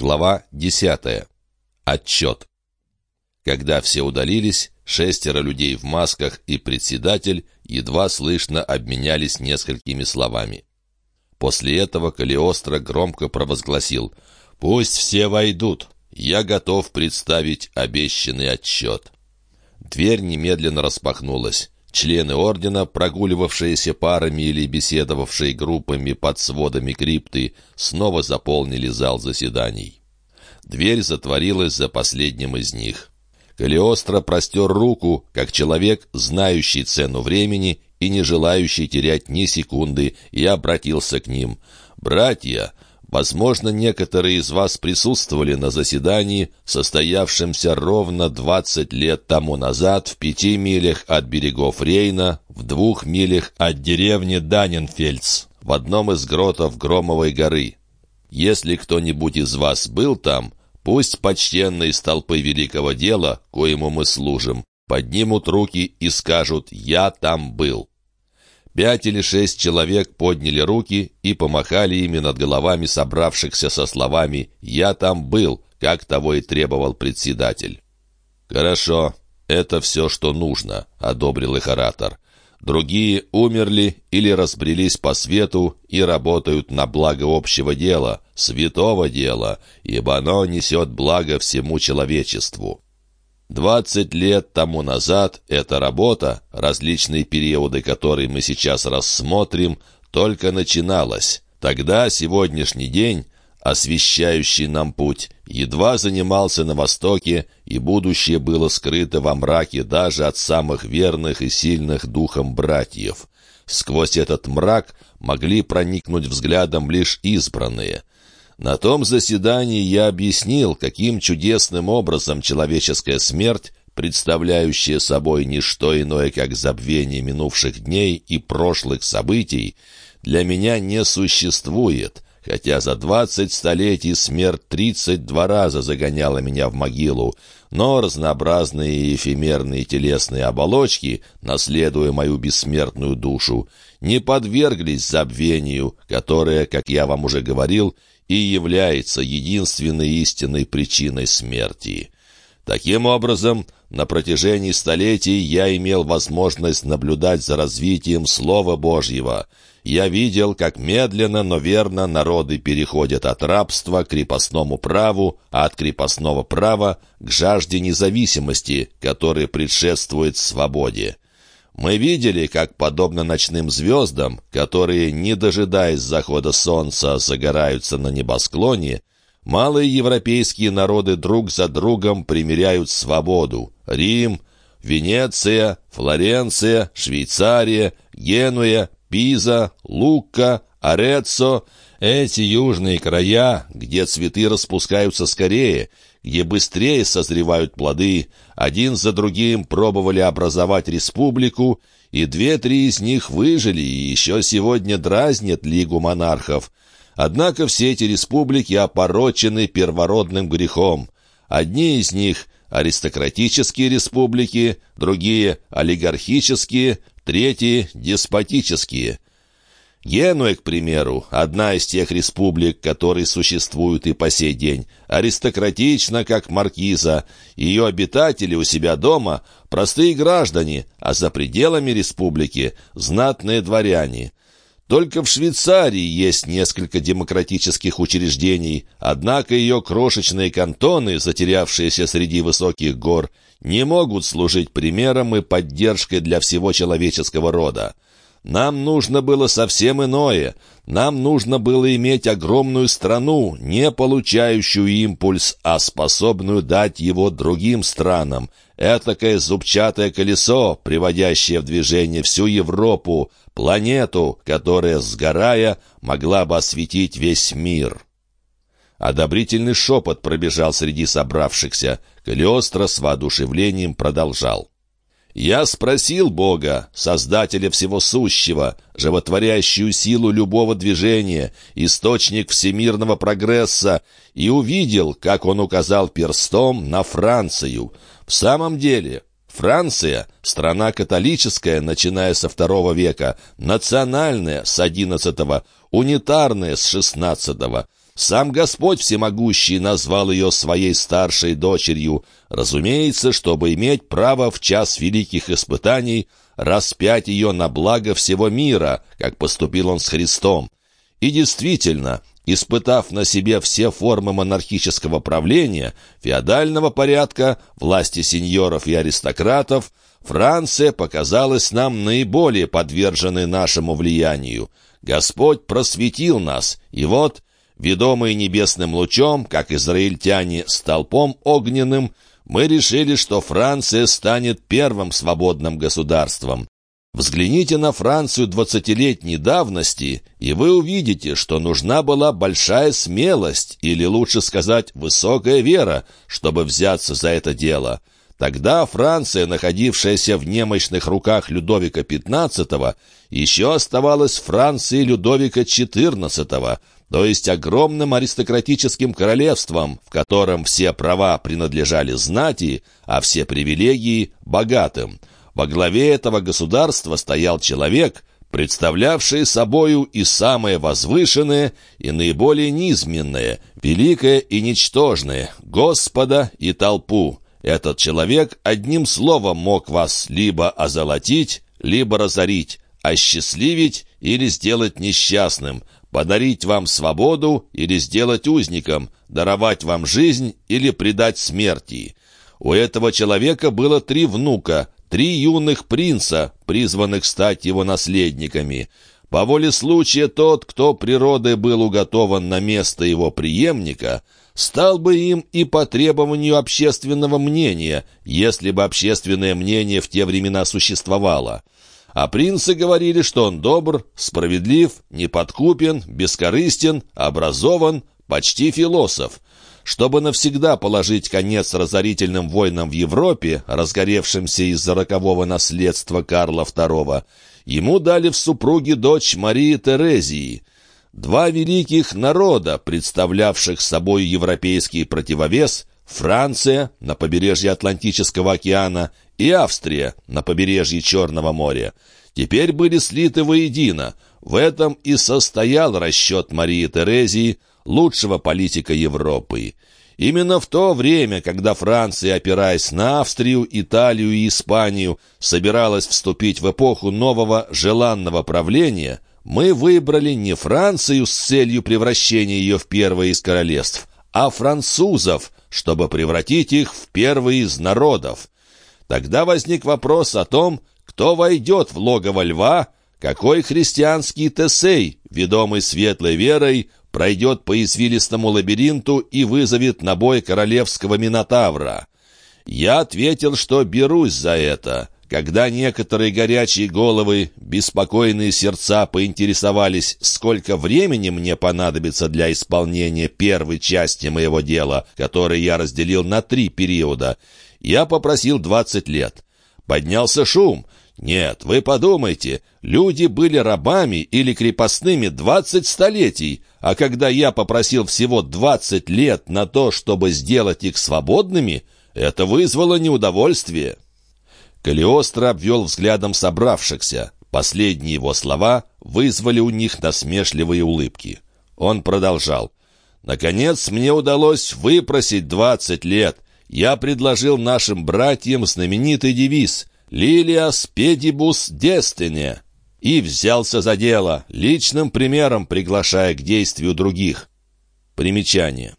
Глава 10. Отчет. Когда все удалились, шестеро людей в масках и председатель едва слышно обменялись несколькими словами. После этого Калиостро громко провозгласил «Пусть все войдут, я готов представить обещанный отчет». Дверь немедленно распахнулась. Члены ордена, прогуливавшиеся парами или беседовавшие группами под сводами крипты, снова заполнили зал заседаний. Дверь затворилась за последним из них. Калиостро простер руку, как человек, знающий цену времени и не желающий терять ни секунды, и обратился к ним. «Братья, Возможно, некоторые из вас присутствовали на заседании, состоявшемся ровно 20 лет тому назад в пяти милях от берегов Рейна, в двух милях от деревни Даненфельдс, в одном из гротов Громовой горы. Если кто-нибудь из вас был там, пусть почтенные из толпы великого дела, коему мы служим, поднимут руки и скажут «Я там был». Пять или шесть человек подняли руки и помахали ими над головами собравшихся со словами «Я там был», как того и требовал председатель. «Хорошо, это все, что нужно», — одобрил их оратор. Другие умерли или разбрелись по свету и работают на благо общего дела, святого дела, ибо оно несет благо всему человечеству. Двадцать лет тому назад эта работа, различные периоды которой мы сейчас рассмотрим, только начиналась. Тогда сегодняшний день, освещающий нам путь, едва занимался на востоке, и будущее было скрыто во мраке даже от самых верных и сильных духом братьев. Сквозь этот мрак могли проникнуть взглядом лишь избранные — на том заседании я объяснил, каким чудесным образом человеческая смерть, представляющая собой не что иное, как забвение минувших дней и прошлых событий, для меня не существует, хотя за двадцать столетий смерть тридцать два раза загоняла меня в могилу, но разнообразные эфемерные телесные оболочки, наследуя мою бессмертную душу, не подверглись забвению, которое, как я вам уже говорил, и является единственной истинной причиной смерти. Таким образом, на протяжении столетий я имел возможность наблюдать за развитием Слова Божьего. Я видел, как медленно, но верно народы переходят от рабства к крепостному праву, а от крепостного права к жажде независимости, которая предшествует свободе. Мы видели, как, подобно ночным звездам, которые, не дожидаясь захода солнца, загораются на небосклоне, малые европейские народы друг за другом примеряют свободу. Рим, Венеция, Флоренция, Швейцария, Генуя, Пиза, Лукка, Ореццо — эти южные края, где цветы распускаются скорее, где быстрее созревают плоды, один за другим пробовали образовать республику, и две-три из них выжили и еще сегодня дразнят Лигу монархов. Однако все эти республики опорочены первородным грехом. Одни из них — аристократические республики, другие — олигархические, третьи — деспотические — Генуя, к примеру, одна из тех республик, которые существуют и по сей день, аристократична, как маркиза. Ее обитатели у себя дома – простые граждане, а за пределами республики – знатные дворяне. Только в Швейцарии есть несколько демократических учреждений, однако ее крошечные кантоны, затерявшиеся среди высоких гор, не могут служить примером и поддержкой для всего человеческого рода. Нам нужно было совсем иное. Нам нужно было иметь огромную страну, не получающую импульс, а способную дать его другим странам. Этакое зубчатое колесо, приводящее в движение всю Европу, планету, которая, сгорая, могла бы осветить весь мир. Одобрительный шепот пробежал среди собравшихся. Калиостро с воодушевлением продолжал. Я спросил Бога, Создателя всего сущего, животворящую силу любого движения, источник всемирного прогресса, и увидел, как он указал перстом на Францию. В самом деле, Франция — страна католическая, начиная со второго века, национальная — с одиннадцатого, унитарная — с шестнадцатого. Сам Господь Всемогущий назвал ее своей старшей дочерью, разумеется, чтобы иметь право в час великих испытаний распять ее на благо всего мира, как поступил он с Христом. И действительно, испытав на себе все формы монархического правления, феодального порядка, власти сеньоров и аристократов, Франция показалась нам наиболее подверженной нашему влиянию. Господь просветил нас, и вот Ведомые небесным лучом, как израильтяне, столпом огненным, мы решили, что Франция станет первым свободным государством. Взгляните на Францию двадцатилетней давности, и вы увидите, что нужна была большая смелость, или лучше сказать, высокая вера, чтобы взяться за это дело. Тогда Франция, находившаяся в немощных руках Людовика XV, еще оставалась Францией Людовика XIV, то есть огромным аристократическим королевством, в котором все права принадлежали знати, а все привилегии — богатым. Во главе этого государства стоял человек, представлявший собою и самое возвышенное, и наиболее низменное, великое и ничтожное, Господа и толпу. Этот человек одним словом мог вас либо озолотить, либо разорить, осчастливить или сделать несчастным, подарить вам свободу или сделать узником, даровать вам жизнь или предать смерти. У этого человека было три внука, три юных принца, призванных стать его наследниками. По воле случая тот, кто природой был уготован на место его преемника, стал бы им и по требованию общественного мнения, если бы общественное мнение в те времена существовало. А принцы говорили, что он добр, справедлив, неподкупен, бескорыстен, образован, почти философ. Чтобы навсегда положить конец разорительным войнам в Европе, разгоревшимся из-за рокового наследства Карла II, ему дали в супруги дочь Марии Терезии. Два великих народа, представлявших собой европейский противовес, Франция на побережье Атлантического океана и Австрия на побережье Черного моря, теперь были слиты воедино. В этом и состоял расчет Марии Терезии, лучшего политика Европы. Именно в то время, когда Франция, опираясь на Австрию, Италию и Испанию, собиралась вступить в эпоху нового желанного правления, мы выбрали не Францию с целью превращения ее в первое из королевств, а французов, чтобы превратить их в первый из народов. Тогда возник вопрос о том, кто войдет в логово льва, какой христианский Тесей, ведомый светлой верой, пройдет по извилистому лабиринту и вызовет на бой королевского Минотавра. Я ответил, что берусь за это. Когда некоторые горячие головы, беспокойные сердца поинтересовались, сколько времени мне понадобится для исполнения первой части моего дела, которое я разделил на три периода, я попросил двадцать лет. Поднялся шум. Нет, вы подумайте, люди были рабами или крепостными двадцать столетий, а когда я попросил всего двадцать лет на то, чтобы сделать их свободными, это вызвало неудовольствие. Калиостро обвел взглядом собравшихся. Последние его слова вызвали у них насмешливые улыбки. Он продолжал. «Наконец мне удалось выпросить двадцать лет. Я предложил нашим братьям знаменитый девиз «Лилия спедибус дестине» и взялся за дело, личным примером приглашая к действию других. Примечание.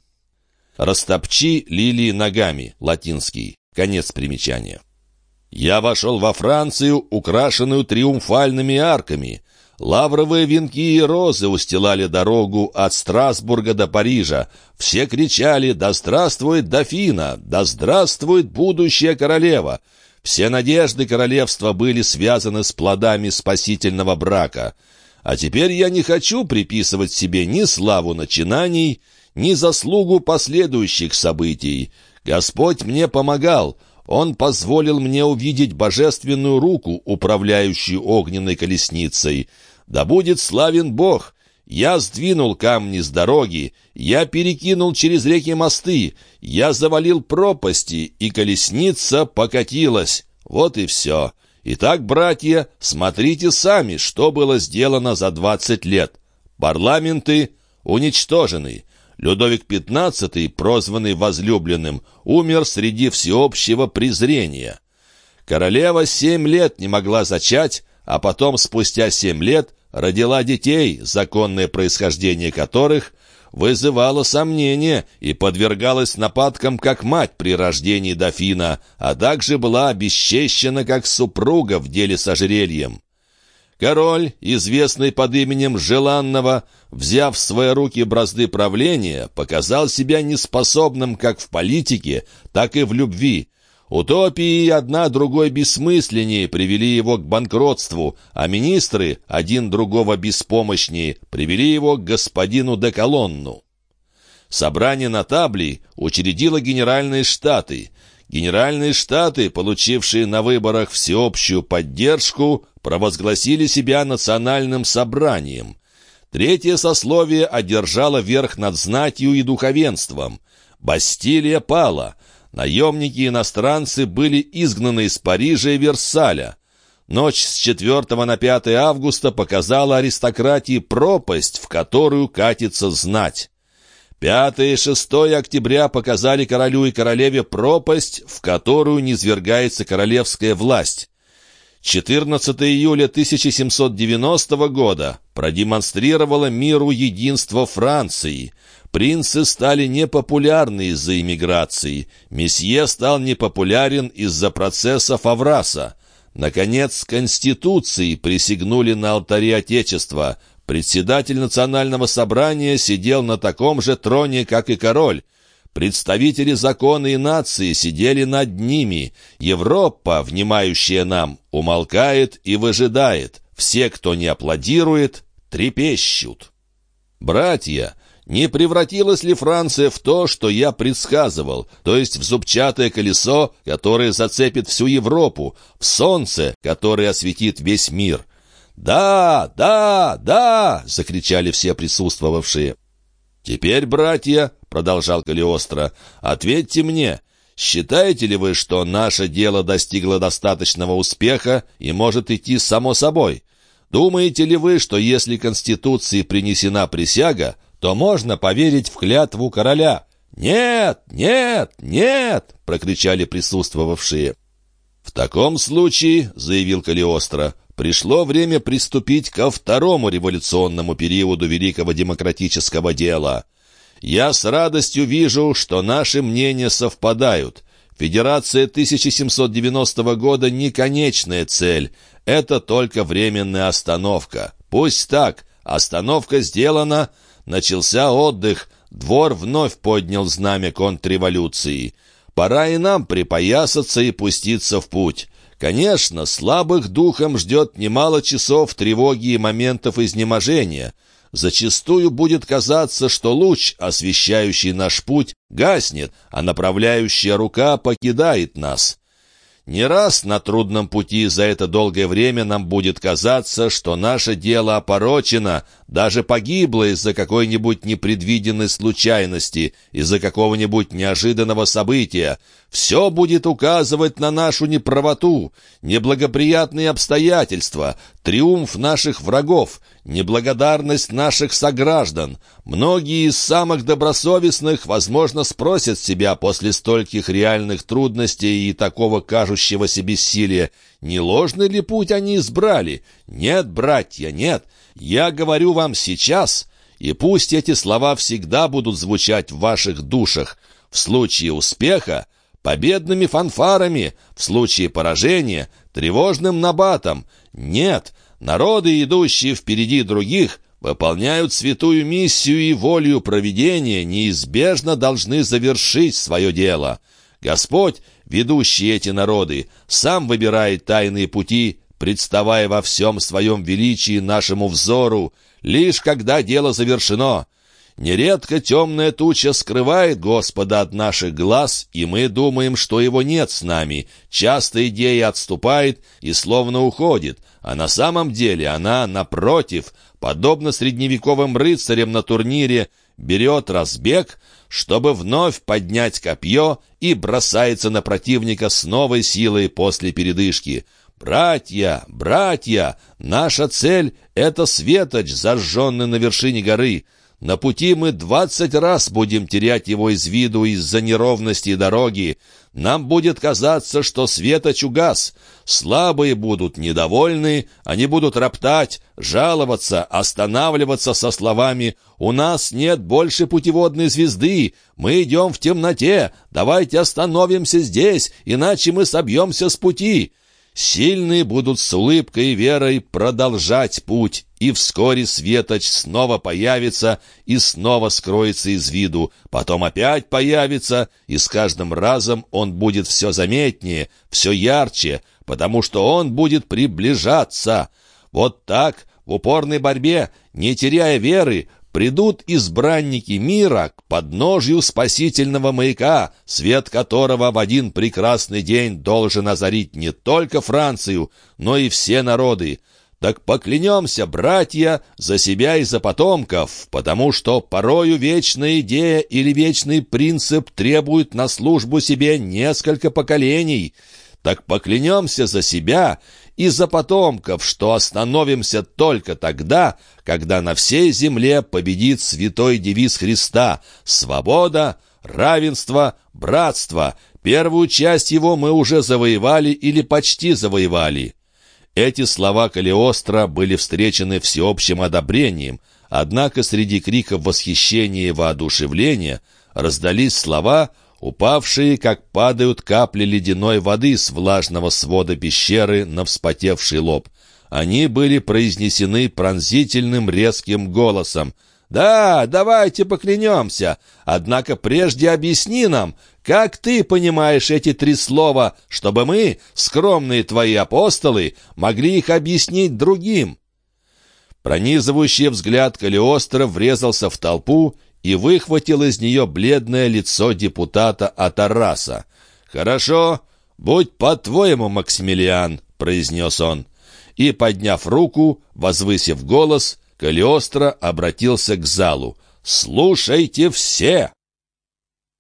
«Растопчи лилии ногами» латинский. Конец примечания. Я вошел во Францию, украшенную триумфальными арками. Лавровые венки и розы устилали дорогу от Страсбурга до Парижа. Все кричали «Да здравствует дофина! Да здравствует будущая королева!» Все надежды королевства были связаны с плодами спасительного брака. А теперь я не хочу приписывать себе ни славу начинаний, ни заслугу последующих событий. Господь мне помогал — он позволил мне увидеть божественную руку, управляющую огненной колесницей. Да будет славен Бог! Я сдвинул камни с дороги, я перекинул через реки мосты, я завалил пропасти, и колесница покатилась. Вот и все. Итак, братья, смотрите сами, что было сделано за двадцать лет. Парламенты уничтожены. Людовик XV, прозванный возлюбленным, умер среди всеобщего презрения. Королева семь лет не могла зачать, а потом, спустя семь лет, родила детей, законное происхождение которых вызывало сомнения и подвергалась нападкам как мать при рождении дофина, а также была обесчещена как супруга в деле с ожерельем. Король, известный под именем Желанного, взяв в свои руки бразды правления, показал себя неспособным как в политике, так и в любви. Утопии одна другой бессмысленнее привели его к банкротству, а министры, один другого беспомощнее, привели его к господину де Колонну. Собрание нотаблей учредило Генеральные Штаты — Генеральные Штаты, получившие на выборах всеобщую поддержку, провозгласили себя национальным собранием. Третье сословие одержало верх над знатью и духовенством. Бастилия пала. Наемники-иностранцы были изгнаны из Парижа и Версаля. Ночь с 4 на 5 августа показала аристократии пропасть, в которую катится знать. 5 и 6 октября показали королю и королеве пропасть, в которую низвергается королевская власть. 14 июля 1790 года продемонстрировало миру единство Франции. Принцы стали непопулярны из-за иммиграции. Месье стал непопулярен из-за процесса Фавраса. Наконец, Конституции присягнули на алтаре Отечества – Председатель национального собрания сидел на таком же троне, как и король. Представители закона и нации сидели над ними. Европа, внимающая нам, умолкает и выжидает. Все, кто не аплодирует, трепещут. Братья, не превратилась ли Франция в то, что я предсказывал, то есть в зубчатое колесо, которое зацепит всю Европу, в солнце, которое осветит весь мир? «Да, да, да!» — закричали все присутствовавшие. «Теперь, братья», — продолжал Калиостро, — «ответьте мне, считаете ли вы, что наше дело достигло достаточного успеха и может идти само собой? Думаете ли вы, что если Конституции принесена присяга, то можно поверить в клятву короля?» «Нет, нет, нет!» — прокричали присутствовавшие. «В таком случае, — заявил Калиостро, пришло время приступить ко второму революционному периоду великого демократического дела. Я с радостью вижу, что наши мнения совпадают. Федерация 1790 года не конечная цель, это только временная остановка. Пусть так, остановка сделана, начался отдых, двор вновь поднял знамя контрреволюции. Пора и нам припоясаться и пуститься в путь. Конечно, слабых духом ждет немало часов тревоги и моментов изнеможения. Зачастую будет казаться, что луч, освещающий наш путь, гаснет, а направляющая рука покидает нас. Не раз на трудном пути за это долгое время нам будет казаться, что наше дело опорочено, даже погибло из-за какой-нибудь непредвиденной случайности, из-за какого-нибудь неожиданного события. Все будет указывать на нашу неправоту, неблагоприятные обстоятельства, триумф наших врагов, неблагодарность наших сограждан. Многие из самых добросовестных, возможно, спросят себя после стольких реальных трудностей и такого кажущегося бессилия, не ложный ли путь они избрали? Нет, братья, нет. Я говорю вам сейчас, и пусть эти слова всегда будут звучать в ваших душах. В случае успеха — победными фанфарами, в случае поражения — тревожным набатом. Нет, Народы, идущие впереди других, выполняют святую миссию и волю провидения, неизбежно должны завершить свое дело. Господь, ведущий эти народы, сам выбирает тайные пути, представая во всем своем величии нашему взору, лишь когда дело завершено. Нередко темная туча скрывает Господа от наших глаз, и мы думаем, что его нет с нами. Часто идея отступает и словно уходит, а на самом деле она, напротив, подобно средневековым рыцарям на турнире, берет разбег, чтобы вновь поднять копье и бросается на противника с новой силой после передышки. «Братья, братья, наша цель — это светоч, зажженный на вершине горы». На пути мы двадцать раз будем терять его из виду из-за неровности дороги. Нам будет казаться, что светоч угас. Слабые будут недовольны, они будут роптать, жаловаться, останавливаться со словами «У нас нет больше путеводной звезды, мы идем в темноте, давайте остановимся здесь, иначе мы собьемся с пути». Сильные будут с улыбкой и верой продолжать путь, и вскоре Светоч снова появится и снова скроется из виду, потом опять появится, и с каждым разом он будет все заметнее, все ярче, потому что он будет приближаться. Вот так, в упорной борьбе, не теряя веры, придут избранники мира к подножью спасительного маяка, свет которого в один прекрасный день должен озарить не только Францию, но и все народы. Так поклянемся, братья, за себя и за потомков, потому что порою вечная идея или вечный принцип требуют на службу себе несколько поколений. Так поклянемся за себя и за потомков, что остановимся только тогда, когда на всей земле победит святой девиз Христа «Свобода, равенство, братство». Первую часть его мы уже завоевали или почти завоевали. Эти слова Калиостро были встречены всеобщим одобрением, однако среди криков восхищения и воодушевления раздались слова, упавшие, как падают капли ледяной воды с влажного свода пещеры на вспотевший лоб. Они были произнесены пронзительным резким голосом. «Да, давайте поклянемся. Однако прежде объясни нам, как ты понимаешь эти три слова, чтобы мы, скромные твои апостолы, могли их объяснить другим?» Пронизывающий взгляд Калиостро врезался в толпу и выхватил из нее бледное лицо депутата Атараса. «Хорошо, будь по-твоему, Максимилиан», — произнес он. И, подняв руку, возвысив голос, Калиостро обратился к залу. «Слушайте все!»